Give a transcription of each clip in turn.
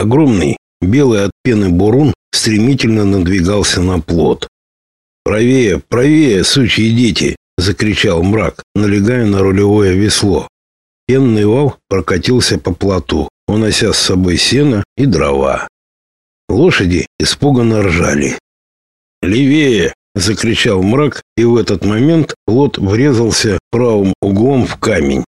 Огромный, белый от пены бурун стремительно надвигался на плот. «Правее, правее, сучьи дети!» — закричал мрак, налегая на рулевое весло. Пенный вал прокатился по плоту, унося с собой сено и дрова. Лошади испуганно ржали. «Левее!» — закричал мрак, и в этот момент плот врезался правым углом в камень.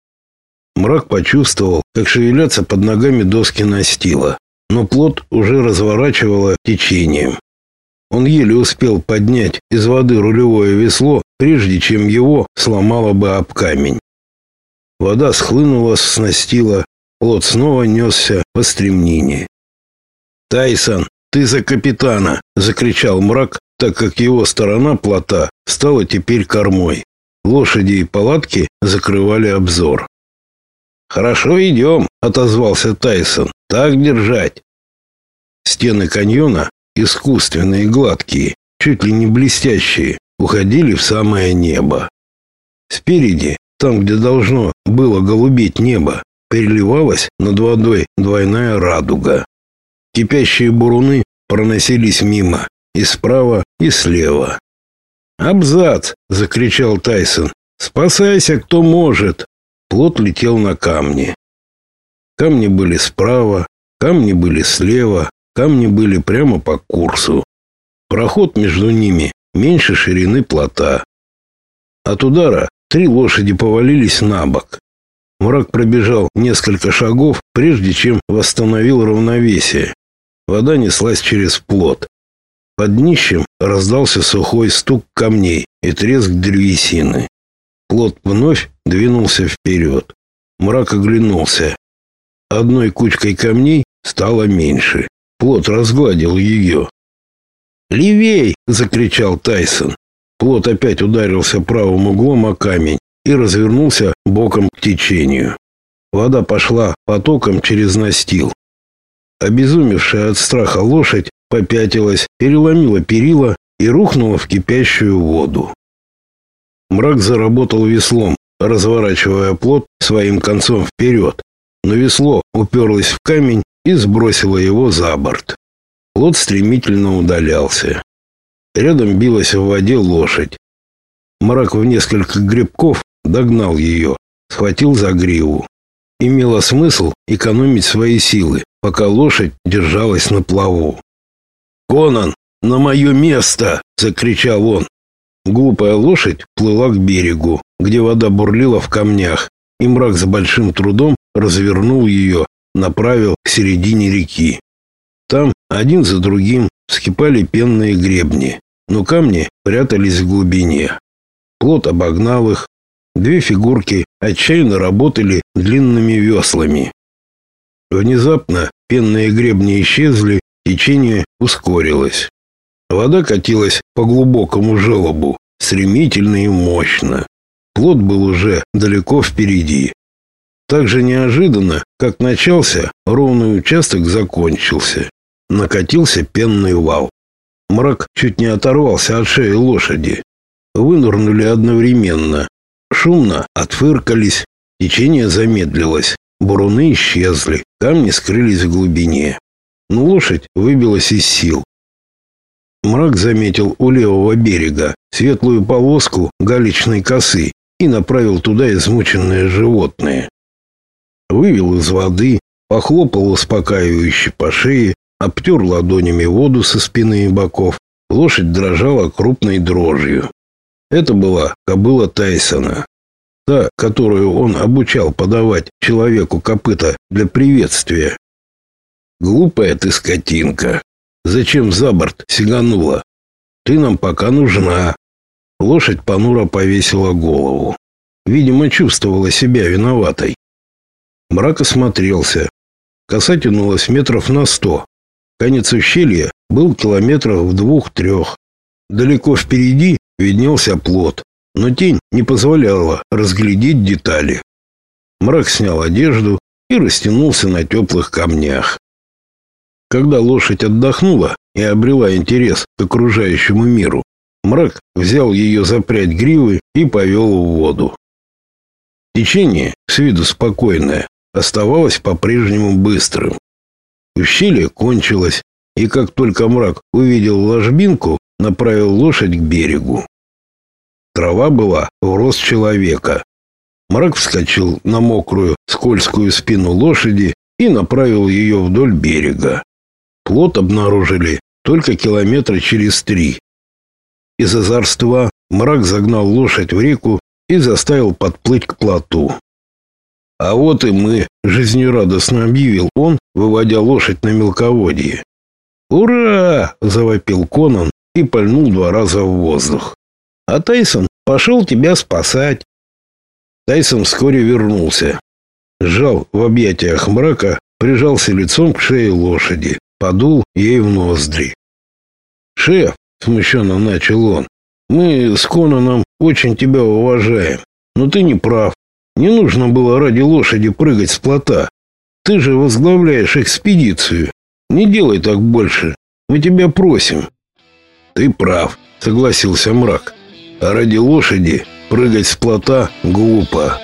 Мрак почувствовал, как шевелятся под ногами доски настила, но плот уже разворачивало течением. Он еле успел поднять из воды рулевое весло, прежде чем его сломало бы об камень. Вода схлынула с настила, плот снова несся по стремнине. «Тайсон, ты за капитана!» — закричал мрак, так как его сторона плота стала теперь кормой. Лошади и палатки закрывали обзор. «Хорошо идем», — отозвался Тайсон. «Так держать». Стены каньона, искусственные и гладкие, чуть ли не блестящие, уходили в самое небо. Спереди, там, где должно было голубеть небо, переливалась над водой двойная радуга. Кипящие буруны проносились мимо, и справа, и слева. «Абзац!» — закричал Тайсон. «Спасайся, кто может!» Плот летел на камни. Камни были справа, камни были слева, камни были прямо по курсу. Проход между ними меньше ширины плота. От удара три лошади повалились на бок. Мрак пробежал несколько шагов, прежде чем восстановил равновесие. Вода неслась через плот. Под днищем раздался сухой стук камней и треск древесины. Плот вновь двинулся вперед. Мрак оглянулся. Одной кучкой камней стало меньше. Плот разгладил ее. «Левей!» — закричал Тайсон. Плот опять ударился правым углом о камень и развернулся боком к течению. Вода пошла потоком через настил. Обезумевшая от страха лошадь попятилась, переломила перила и рухнула в кипящую воду. Мрак заработал веслом, разворачивая плот своим концом вперед, но весло уперлось в камень и сбросило его за борт. Плот стремительно удалялся. Рядом билась в воде лошадь. Мрак в несколько гребков догнал ее, схватил за гриву. Имело смысл экономить свои силы, пока лошадь держалась на плаву. «Конан, на мое место!» — закричал он. Глупая лошадь плыла к берегу, где вода бурлила в камнях, и мрак с большим трудом развернул ее, направил к середине реки. Там один за другим вскипали пенные гребни, но камни прятались в глубине. Плот обогнал их. Две фигурки отчаянно работали длинными веслами. Внезапно пенные гребни исчезли, течение ускорилось. Вода катилась по глубокому желобу, стремительно и мощно. Плод был уже далеко впереди. Так же неожиданно, как начался, ровный участок закончился. Накатился пенный вал. Мрак чуть не оторвался от шеи лошади. Вынырнули одновременно. Шумно отфыркались, течение замедлилось, буруны исчезли, камни скрылись в глубине. Но лошадь выбилась из сил. Мрак заметил у левого берега светлую полоску галечной косы и направил туда измученное животное. Вывел из воды, похлопал успокаивающе по шее, обтер ладонями воду со спины и боков. Лошадь дрожала крупной дрожью. Это была кобыла Тайсона. Та, которую он обучал подавать человеку копыта для приветствия. «Глупая ты скотинка!» Зачем за борт сиганула? Ты нам пока нужна. Лошадь понуро повесила голову. Видимо, чувствовала себя виноватой. Мрак осмотрелся. Коса тянулась метров на сто. Конец ущелья был километров в двух-трех. Далеко впереди виднелся плот, но тень не позволяла разглядеть детали. Мрак снял одежду и растянулся на теплых камнях. Когда лошадь отдохнула и обрела интерес к окружающему миру, мрак взял ее за прядь гривы и повел в воду. Течение, с виду спокойное, оставалось по-прежнему быстрым. Ущелье кончилось, и как только мрак увидел ложбинку, направил лошадь к берегу. Трава была в рост человека. Мрак вскочил на мокрую, скользкую спину лошади и направил ее вдоль берега. Плот обнаружили только километра через три. Из озорства мрак загнал лошадь в реку и заставил подплыть к плоту. А вот и мы, жизнерадостно объявил он, выводя лошадь на мелководье. «Ура!» – завопил Конан и пальнул два раза в воздух. «А Тайсон пошел тебя спасать». Тайсон вскоре вернулся. Сжал в объятиях мрака, прижался лицом к шее лошади, подул ей в ноздри. «Шеф!» – смущенно начал он. «Мы с Конаном очень тебя уважаем, но ты не прав. Не нужно было ради лошади прыгать с плота. Ты же возглавляешь экспедицию. Не делай так больше. Мы тебя просим. Ты прав, согласился мрак. А ради лошади прыгать с плота глупо.